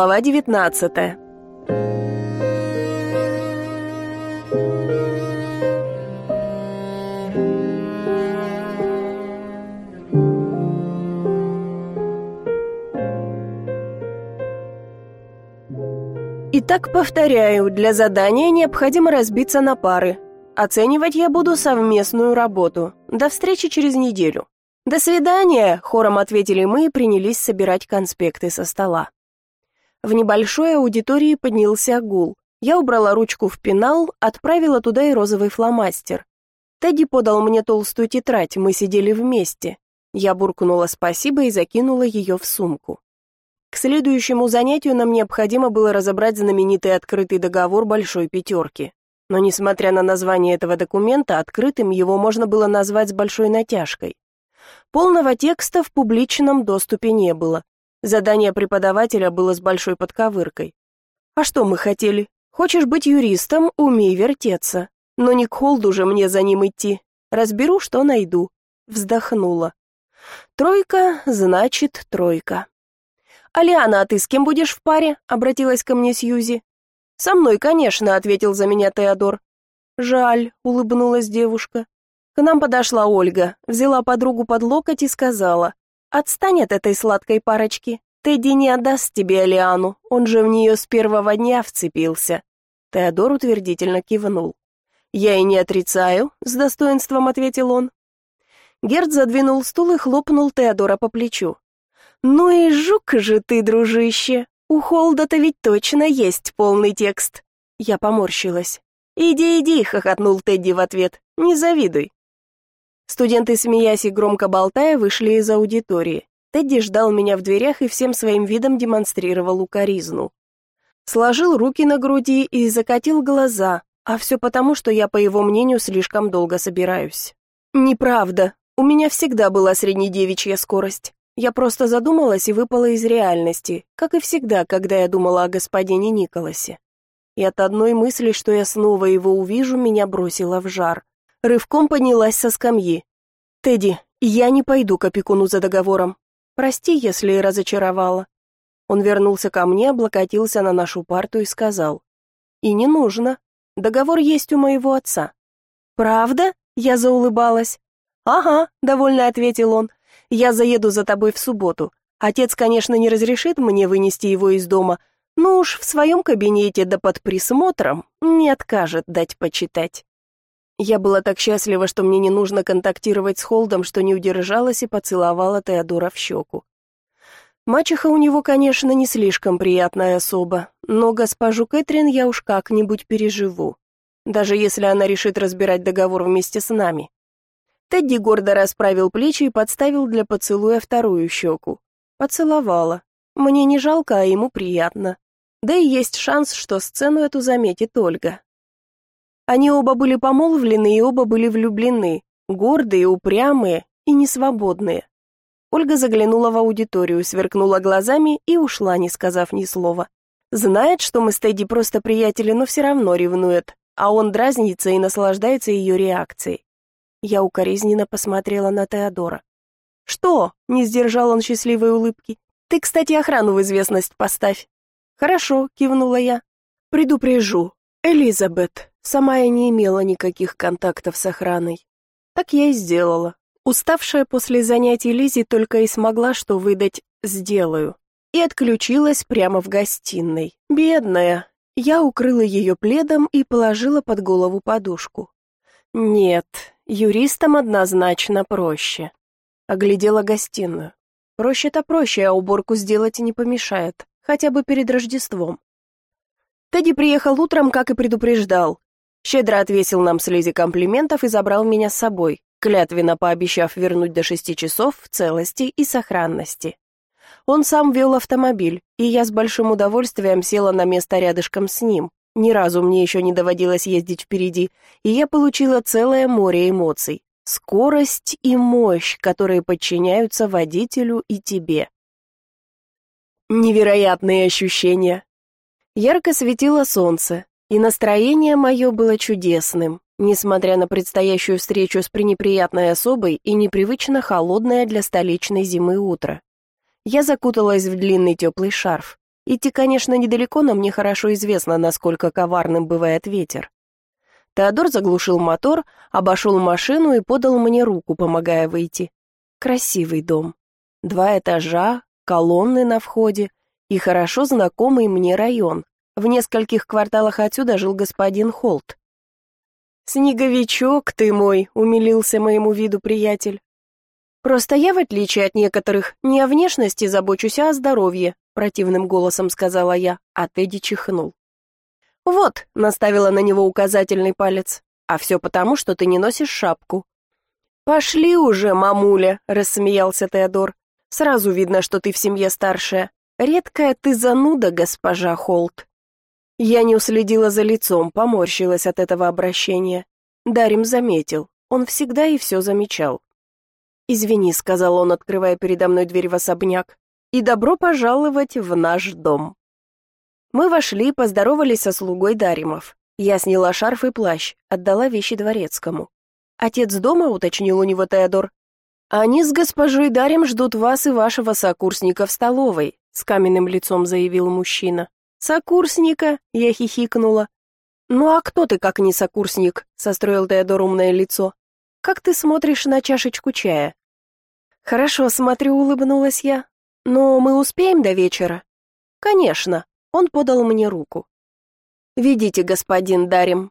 Глава 19 Итак, повторяю, для задания необходимо разбиться на пары. Оценивать я буду совместную работу. До встречи через неделю. «До свидания!» — хором ответили мы и принялись собирать конспекты со стола. В небольшой аудитории поднялся гул. Я убрала ручку в пенал, отправила туда и розовый фломастер. Тедди подал мне толстую тетрадь, мы сидели вместе. Я буркнула спасибо и закинула ее в сумку. К следующему занятию нам необходимо было разобрать знаменитый открытый договор Большой Пятерки. Но несмотря на название этого документа, открытым его можно было назвать с большой натяжкой. Полного текста в публичном доступе не было. Задание преподавателя было с большой подковыркой. А что мы хотели? Хочешь быть юристом, умей вертеться. Но не к Холду же мне за ним идти. Разберу, что найду. Вздохнула. Тройка, значит, тройка. «Алиана, а ты с кем будешь в паре?» — обратилась ко мне Сьюзи. «Со мной, конечно», — ответил за меня Теодор. «Жаль», — улыбнулась девушка. К нам подошла Ольга, взяла подругу под локоть и сказала, «Отстань от этой сладкой парочки. Тедди не отдаст тебе Алиану, он же в нее с первого дня вцепился». Теодор утвердительно кивнул. «Я и не отрицаю», — с достоинством ответил он. Герд задвинул стул и хлопнул Теодора по плечу. «Ну и жук же ты, дружище! У Холда-то ведь точно есть полный текст!» Я поморщилась. «Иди, иди!» — хохотнул Тедди в ответ. «Не завидуй!» Студенты, смеясь и громко болтая, вышли из аудитории. Тедди ждал меня в дверях и всем своим видом демонстрировал укоризну. Сложил руки на груди и закатил глаза, а все потому, что я, по его мнению, слишком долго собираюсь. Неправда. У меня всегда была среднедевичья скорость. Я просто задумалась и выпала из реальности, как и всегда, когда я думала о господине Николасе. И от одной мысли, что я снова его увижу, меня бросило в жар рывком поднялась со скамьи. «Тедди, я не пойду к опекуну за договором. Прости, если разочаровала». Он вернулся ко мне, облокотился на нашу парту и сказал. «И не нужно. Договор есть у моего отца». «Правда?» — я заулыбалась. «Ага», — довольно ответил он. «Я заеду за тобой в субботу. Отец, конечно, не разрешит мне вынести его из дома, но уж в своем кабинете да под присмотром не откажет дать почитать». Я была так счастлива, что мне не нужно контактировать с Холдом, что не удержалась и поцеловала Теодора в щеку. Мачеха у него, конечно, не слишком приятная особа, но госпожу Кэтрин я уж как-нибудь переживу, даже если она решит разбирать договор вместе с нами. Тедди гордо расправил плечи и подставил для поцелуя вторую щеку. Поцеловала. Мне не жалко, а ему приятно. Да и есть шанс, что сцену эту заметит Ольга. Они оба были помолвлены и оба были влюблены, гордые, упрямые и несвободные. Ольга заглянула в аудиторию, сверкнула глазами и ушла, не сказав ни слова. Знает, что мы с Тедди просто приятели, но все равно ревнует, а он дразнится и наслаждается ее реакцией. Я укоризненно посмотрела на Теодора. «Что?» — не сдержал он счастливой улыбки. «Ты, кстати, охрану в известность поставь». «Хорошо», — кивнула я. «Предупрежу. Элизабет, Сама я не имела никаких контактов с охраной. Так я и сделала. Уставшая после занятий Лизи только и смогла что выдать «сделаю». И отключилась прямо в гостиной. Бедная. Я укрыла ее пледом и положила под голову подушку. Нет, юристам однозначно проще. Оглядела гостиную. Проще-то проще, а уборку сделать не помешает, хотя бы перед Рождеством. Тедди приехал утром, как и предупреждал. Щедро отвесил нам с Лизи комплиментов и забрал меня с собой, клятвенно пообещав вернуть до шести часов в целости и сохранности. Он сам вел автомобиль, и я с большим удовольствием села на место рядышком с ним. Ни разу мне еще не доводилось ездить впереди, и я получила целое море эмоций. Скорость и мощь, которые подчиняются водителю и тебе. Невероятные ощущения. Ярко светило солнце, и настроение мое было чудесным, несмотря на предстоящую встречу с пренеприятной особой и непривычно холодное для столичной зимы утро. Я закуталась в длинный теплый шарф, Идти, конечно, недалеко, но мне хорошо известно, насколько коварным бывает ветер. Теодор заглушил мотор, обошел машину и подал мне руку, помогая выйти. Красивый дом. Два этажа, колонны на входе и хорошо знакомый мне район. В нескольких кварталах отсюда жил господин Холт. «Снеговичок ты мой», — умилился моему виду приятель. «Просто я, в отличие от некоторых, не о внешности забочусь, а о здоровье», — противным голосом сказала я, а Тедди чихнул. «Вот», — наставила на него указательный палец, «а все потому, что ты не носишь шапку». «Пошли уже, мамуля», — рассмеялся Теодор. «Сразу видно, что ты в семье старшая. Редкая ты зануда, госпожа Холт». Я не уследила за лицом, поморщилась от этого обращения. Дарим заметил, он всегда и все замечал. «Извини», — сказал он, открывая передо мной дверь в особняк, «и добро пожаловать в наш дом». Мы вошли, поздоровались со слугой Даримов. Я сняла шарф и плащ, отдала вещи дворецкому. «Отец дома?» — уточнил у него Теодор. «Они с госпожой Дарим ждут вас и вашего сокурсника в столовой», — с каменным лицом заявил мужчина. «Сокурсника?» — я хихикнула. «Ну а кто ты, как не сокурсник?» — состроил Теодор умное лицо. «Как ты смотришь на чашечку чая?» «Хорошо, смотрю», — улыбнулась я. «Но мы успеем до вечера?» «Конечно». Он подал мне руку. «Ведите, господин Дарим».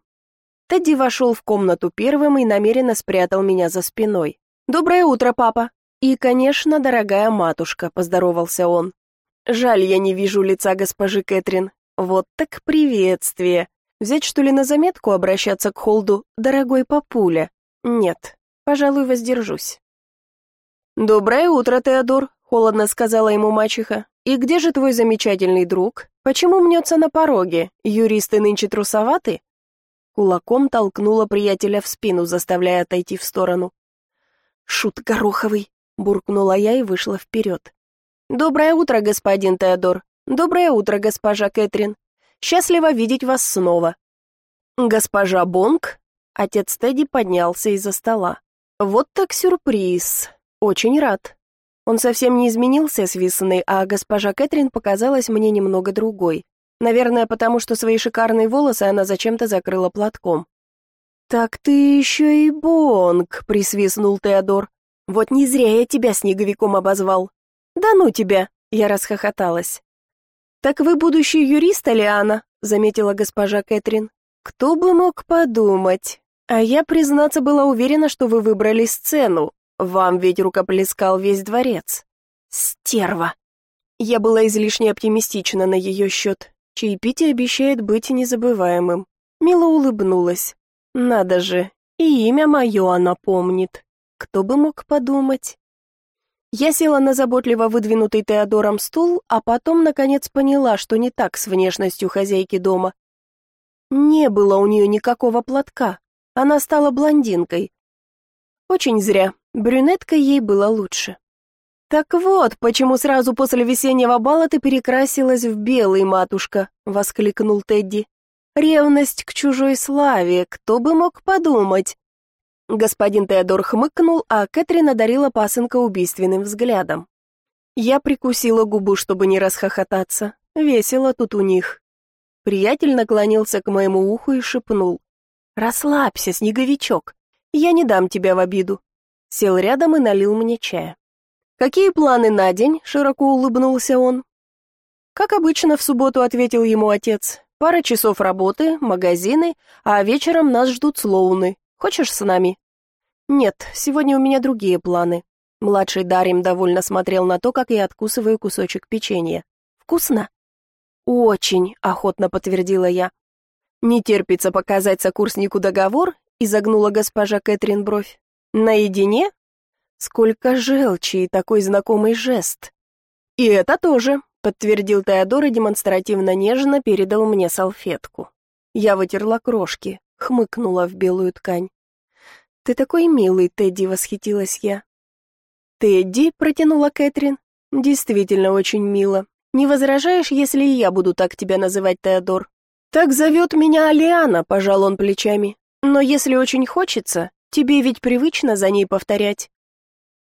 Тедди вошел в комнату первым и намеренно спрятал меня за спиной. «Доброе утро, папа!» «И, конечно, дорогая матушка», — поздоровался он. «Жаль, я не вижу лица госпожи Кэтрин. Вот так приветствие. Взять, что ли, на заметку обращаться к Холду, дорогой папуля? Нет, пожалуй, воздержусь». «Доброе утро, Теодор», — холодно сказала ему мачеха. «И где же твой замечательный друг? Почему мнется на пороге? Юристы нынче трусоваты?» Кулаком толкнула приятеля в спину, заставляя отойти в сторону. «Шут гороховый!» — буркнула я и вышла вперед. «Доброе утро, господин Теодор. Доброе утро, госпожа Кэтрин. Счастливо видеть вас снова». «Госпожа Бонг?» Отец Тедди поднялся из-за стола. «Вот так сюрприз. «Очень рад». Он совсем не изменился с Виссоной, а госпожа Кэтрин показалась мне немного другой. Наверное, потому что свои шикарные волосы она зачем-то закрыла платком. «Так ты еще и Бонг», — присвистнул Теодор. «Вот не зря я тебя снеговиком обозвал». «Да ну тебя», — я расхохоталась. «Так вы будущий юрист, Алиана?» — заметила госпожа Кэтрин. «Кто бы мог подумать? А я, признаться, была уверена, что вы выбрали сцену, вам ведь рукоплескал весь дворец. Стерва. Я была излишне оптимистична на ее счет. Чаепитие обещает быть незабываемым. Мила улыбнулась. Надо же, и имя мое она помнит. Кто бы мог подумать? Я села на заботливо выдвинутый Теодором стул, а потом, наконец, поняла, что не так с внешностью хозяйки дома. Не было у нее никакого платка. Она стала блондинкой. Очень зря. Брюнеткой ей было лучше. «Так вот, почему сразу после весеннего бала ты перекрасилась в белый, матушка», — воскликнул Тедди. «Ревность к чужой славе, кто бы мог подумать?» Господин Теодор хмыкнул, а Кэтрин одарила пасынка убийственным взглядом. Я прикусила губу, чтобы не расхохотаться. Весело тут у них. Приятель наклонился к моему уху и шепнул. «Расслабься, снеговичок, я не дам тебя в обиду сел рядом и налил мне чая. «Какие планы на день?» — широко улыбнулся он. «Как обычно, в субботу», — ответил ему отец. «Пара часов работы, магазины, а вечером нас ждут слоуны. Хочешь с нами?» «Нет, сегодня у меня другие планы». Младший Дарим довольно смотрел на то, как я откусываю кусочек печенья. «Вкусно?» «Очень», — охотно подтвердила я. «Не терпится показать сокурснику договор?» — изогнула госпожа Кэтрин бровь. Наедине? Сколько желчи и такой знакомый жест. И это тоже, подтвердил Теодор и демонстративно нежно передал мне салфетку. Я вытерла крошки, хмыкнула в белую ткань. «Ты такой милый, Тедди», — восхитилась я. «Тедди?» — протянула Кэтрин. «Действительно очень мило. Не возражаешь, если и я буду так тебя называть, Теодор?» «Так зовет меня Алиана», — пожал он плечами. «Но если очень хочется, Тебе ведь привычно за ней повторять?»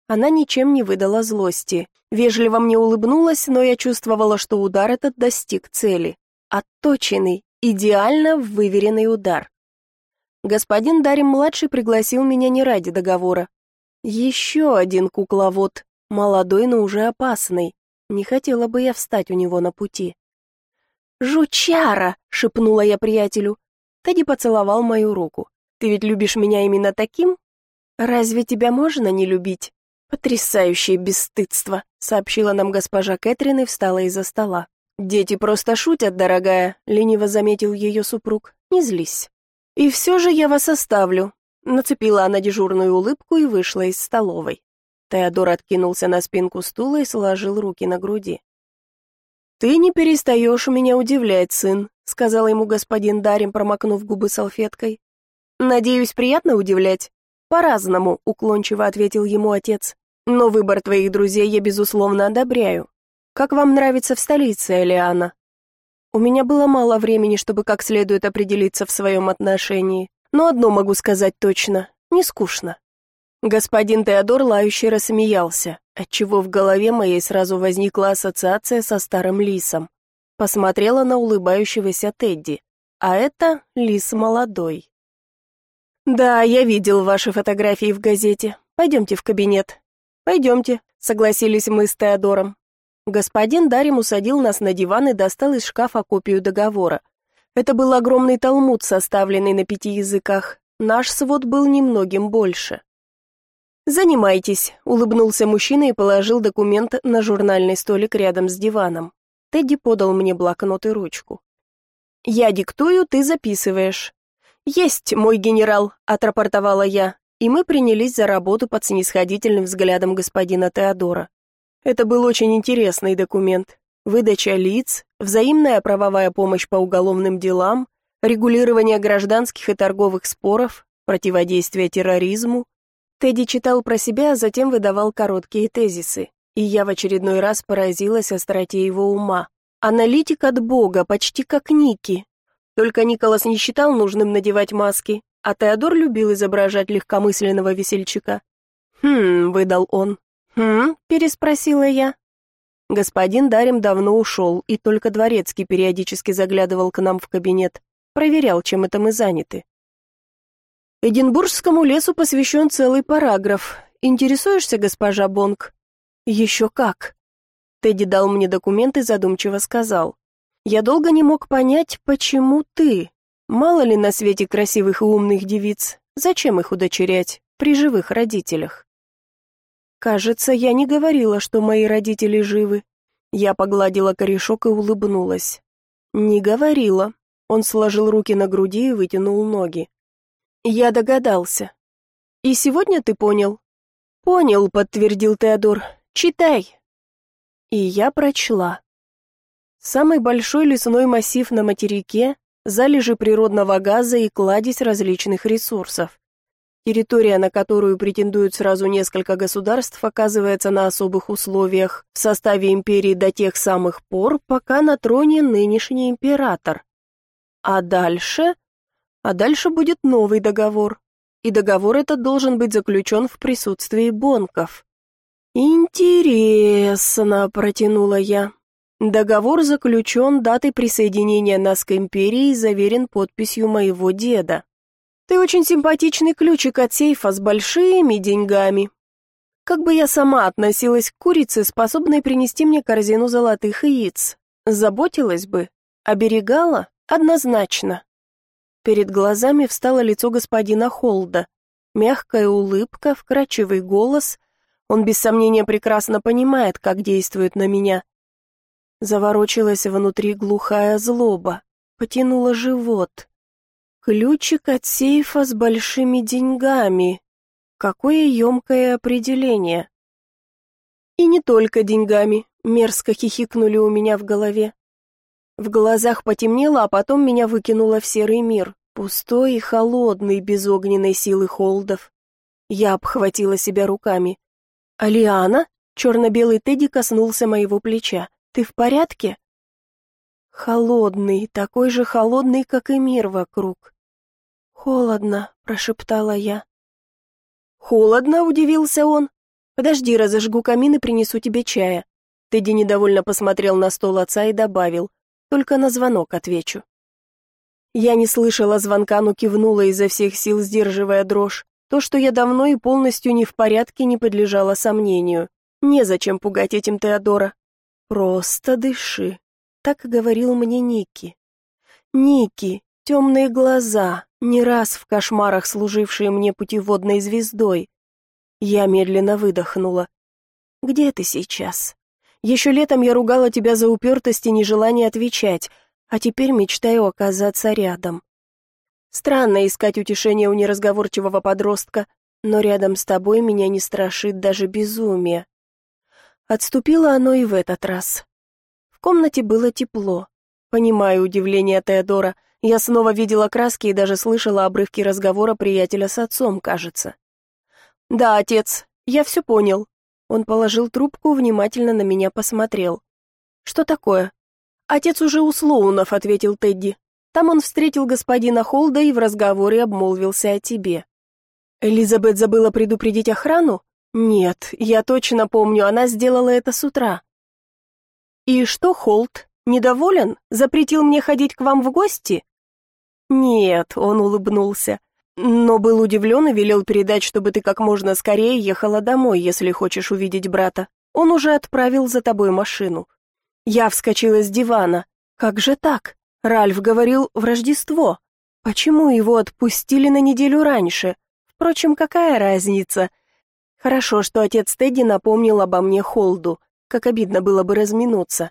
Она ничем не выдала злости. Вежливо мне улыбнулась, но я чувствовала, что удар этот достиг цели. Отточенный, идеально выверенный удар. Господин Дарим-младший пригласил меня не ради договора. Еще один кукловод, молодой, но уже опасный. Не хотела бы я встать у него на пути. «Жучара!» — шепнула я приятелю. Тедди поцеловал мою руку. «Ты ведь любишь меня именно таким? Разве тебя можно не любить?» «Потрясающее бесстыдство», — сообщила нам госпожа Кэтрин и встала из-за стола. «Дети просто шутят, дорогая», — лениво заметил ее супруг. «Не злись». «И все же я вас оставлю», — нацепила она дежурную улыбку и вышла из столовой. Теодор откинулся на спинку стула и сложил руки на груди. «Ты не перестаешь меня удивлять, сын», — сказал ему господин Дарим, промокнув губы салфеткой. «Надеюсь, приятно удивлять?» «По-разному», — уклончиво ответил ему отец. «Но выбор твоих друзей я, безусловно, одобряю. Как вам нравится в столице, Элиана?» У меня было мало времени, чтобы как следует определиться в своем отношении, но одно могу сказать точно — не скучно. Господин Теодор лающе рассмеялся, отчего в голове моей сразу возникла ассоциация со старым лисом. Посмотрела на улыбающегося Тедди, а это лис молодой. «Да, я видел ваши фотографии в газете. Пойдемте в кабинет». «Пойдемте», — согласились мы с Теодором. Господин Дарим усадил нас на диван и достал из шкафа копию договора. Это был огромный талмуд, составленный на пяти языках. Наш свод был немногим больше. «Занимайтесь», — улыбнулся мужчина и положил документ на журнальный столик рядом с диваном. Тедди подал мне блокнот и ручку. «Я диктую, ты записываешь». «Есть, мой генерал», — отрапортовала я, и мы принялись за работу под снисходительным взглядом господина Теодора. Это был очень интересный документ. Выдача лиц, взаимная правовая помощь по уголовным делам, регулирование гражданских и торговых споров, противодействие терроризму. Тедди читал про себя, а затем выдавал короткие тезисы, и я в очередной раз поразилась остроте его ума. Аналитик от бога, почти как Ники. Только Николас не считал нужным надевать маски, а Теодор любил изображать легкомысленного весельчака. «Хм», — выдал он, «Хм?» – переспросила я. Господин Дарим давно ушел, и только Дворецкий периодически заглядывал к нам в кабинет, проверял, чем это мы заняты. Эдинбургскому лесу посвящен целый параграф. Интересуешься, госпожа Бонг? Еще как. Тедди дал мне документ и задумчиво сказал. Я долго не мог понять, почему ты. Мало ли на свете красивых и умных девиц. Зачем их удочерять при живых родителях? Кажется, я не говорила, что мои родители живы. Я погладила корешок и улыбнулась. Не говорила. Он сложил руки на груди и вытянул ноги. Я догадался. И сегодня ты понял? Понял, подтвердил Теодор. Читай. И я прочла. Самый большой лесной массив на материке, залежи природного газа и кладезь различных ресурсов. Территория, на которую претендуют сразу несколько государств, оказывается на особых условиях в составе империи до тех самых пор, пока на троне нынешний император. А дальше? А дальше будет новый договор. И договор этот должен быть заключен в присутствии бонков. «Интересно», — протянула я. Договор заключен датой присоединения нас к империи и заверен подписью моего деда. Ты очень симпатичный ключик от сейфа с большими деньгами. Как бы я сама относилась к курице, способной принести мне корзину золотых яиц? Заботилась бы? Оберегала? Однозначно. Перед глазами встало лицо господина Холда. Мягкая улыбка, вкрадчивый голос. Он без сомнения прекрасно понимает, как действует на меня. Заворочилась внутри глухая злоба, потянула живот. Ключик от сейфа с большими деньгами. Какое емкое определение. И не только деньгами, мерзко хихикнули у меня в голове. В глазах потемнело, а потом меня выкинуло в серый мир, пустой и холодный, без огненной силы холдов. Я обхватила себя руками. «Алиана?» — черно-белый Тедди коснулся моего плеча. «Ты в порядке?» Холодный, такой же холодный, как и мир вокруг. «Холодно», — прошептала я. «Холодно?» — удивился он. «Подожди, разожгу камин и принесу тебе чая». Тедди недовольно посмотрел на стол отца и добавил. «Только на звонок отвечу». Я не слышала звонка, но кивнула изо всех сил, сдерживая дрожь. То, что я давно и полностью не в порядке, не подлежало сомнению. Незачем пугать этим Теодора. «Просто дыши», — так говорил мне Ники. Ники, темные глаза, не раз в кошмарах служившие мне путеводной звездой. Я медленно выдохнула. «Где ты сейчас? Еще летом я ругала тебя за упертость и нежелание отвечать, а теперь мечтаю оказаться рядом. Странно искать утешение у неразговорчивого подростка, но рядом с тобой меня не страшит даже безумие. Отступило оно и в этот раз. В комнате было тепло. Понимаю удивление Теодора. Я снова видела краски и даже слышала обрывки разговора приятеля с отцом, кажется. «Да, отец, я все понял». Он положил трубку, внимательно на меня посмотрел. «Что такое?» «Отец уже у Слоунов», — ответил Тедди. «Там он встретил господина Холда и в разговоре обмолвился о тебе». «Элизабет забыла предупредить охрану?» «Нет, я точно помню, она сделала это с утра». «И что, Холд, недоволен? Запретил мне ходить к вам в гости?» «Нет», — он улыбнулся но был удивлен и велел передать, чтобы ты как можно скорее ехала домой, если хочешь увидеть брата. Он уже отправил за тобой машину. Я вскочила с дивана. Как же так? Ральф говорил в Рождество. Почему его отпустили на неделю раньше? Впрочем, какая разница? Хорошо, что отец Тедди напомнил обо мне Холду. Как обидно было бы разминуться.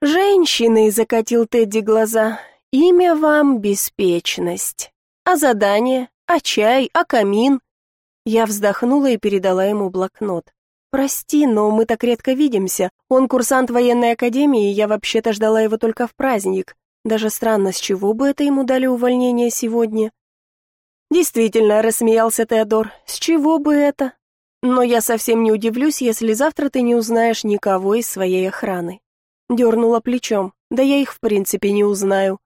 «Женщины», — закатил Тедди глаза, — «имя вам беспечность». А задание? А чай? А камин?» Я вздохнула и передала ему блокнот. «Прости, но мы так редко видимся. Он курсант военной академии, и я вообще-то ждала его только в праздник. Даже странно, с чего бы это ему дали увольнение сегодня?» «Действительно», — рассмеялся Теодор, — «с чего бы это? Но я совсем не удивлюсь, если завтра ты не узнаешь никого из своей охраны». Дернула плечом. «Да я их в принципе не узнаю.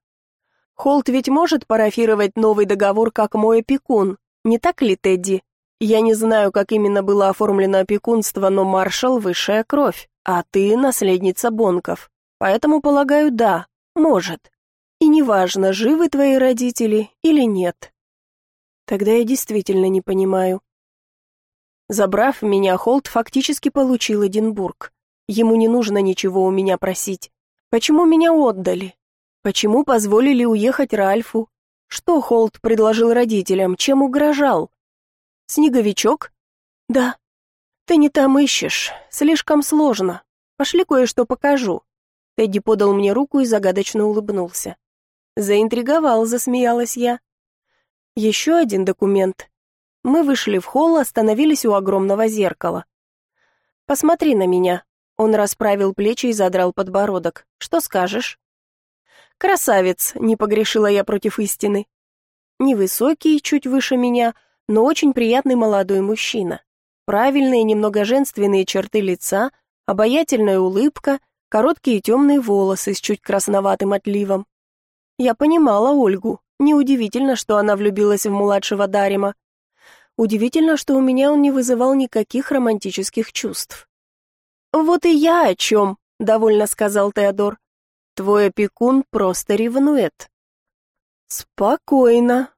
Холт ведь может парафировать новый договор как мой опекун, не так ли, Тедди? Я не знаю, как именно было оформлено опекунство, но маршал — высшая кровь, а ты — наследница Бонков. Поэтому, полагаю, да, может. И неважно, живы твои родители или нет. Тогда я действительно не понимаю. Забрав меня, Холт фактически получил Эдинбург. Ему не нужно ничего у меня просить. Почему меня отдали? Почему позволили уехать Ральфу? Что Холт предложил родителям, чем угрожал? Снеговичок? Да. Ты не там ищешь, слишком сложно. Пошли кое-что покажу. Тедди подал мне руку и загадочно улыбнулся. Заинтриговал, засмеялась я. Еще один документ. Мы вышли в холл, остановились у огромного зеркала. Посмотри на меня. Он расправил плечи и задрал подбородок. Что скажешь? Красавец, не погрешила я против истины. Невысокий, чуть выше меня, но очень приятный молодой мужчина. Правильные, немного женственные черты лица, обаятельная улыбка, короткие темные волосы с чуть красноватым отливом. Я понимала Ольгу. Неудивительно, что она влюбилась в младшего Дарима. Удивительно, что у меня он не вызывал никаких романтических чувств. «Вот и я о чем», — довольно сказал Теодор. Твой опекун просто ревнует. Спокойно.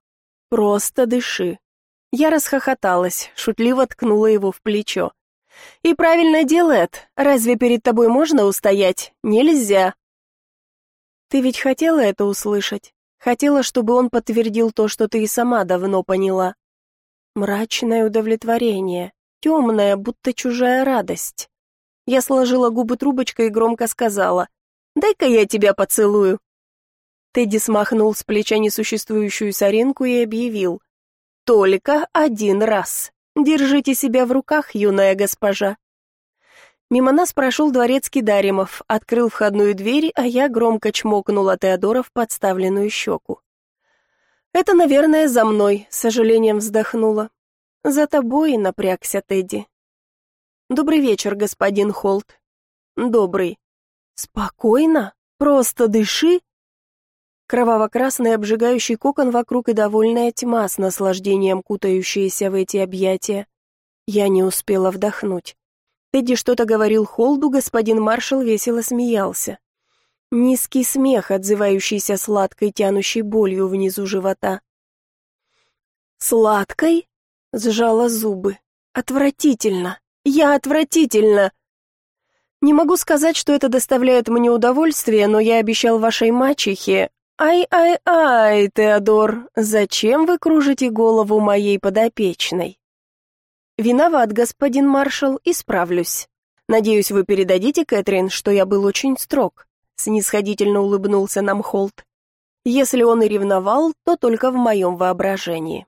Просто дыши. Я расхохоталась, шутливо ткнула его в плечо. И правильно делает. Разве перед тобой можно устоять? Нельзя. Ты ведь хотела это услышать? Хотела, чтобы он подтвердил то, что ты и сама давно поняла. Мрачное удовлетворение, темная, будто чужая радость. Я сложила губы трубочкой и громко сказала: Дай-ка я тебя поцелую». Тедди смахнул с плеча несуществующую соринку и объявил. «Только один раз. Держите себя в руках, юная госпожа». Мимо нас прошел дворецкий Даримов, открыл входную дверь, а я громко чмокнула Теодора в подставленную щеку. «Это, наверное, за мной», — с сожалением вздохнула. «За тобой напрягся Тедди». «Добрый вечер, господин Холт». «Добрый. «Спокойно? Просто дыши!» Кроваво-красный обжигающий кокон вокруг и довольная тьма с наслаждением кутающаяся в эти объятия. Я не успела вдохнуть. Тедди что-то говорил Холду, господин маршал весело смеялся. Низкий смех, отзывающийся сладкой тянущей болью внизу живота. «Сладкой?» — сжала зубы. «Отвратительно! Я отвратительно!» «Не могу сказать, что это доставляет мне удовольствие, но я обещал вашей мачехе, «Ай-ай-ай, Теодор, зачем вы кружите голову моей подопечной?» «Виноват, господин маршал, исправлюсь. Надеюсь, вы передадите Кэтрин, что я был очень строг», снисходительно улыбнулся нам Холт. «Если он и ревновал, то только в моем воображении».